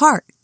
heart.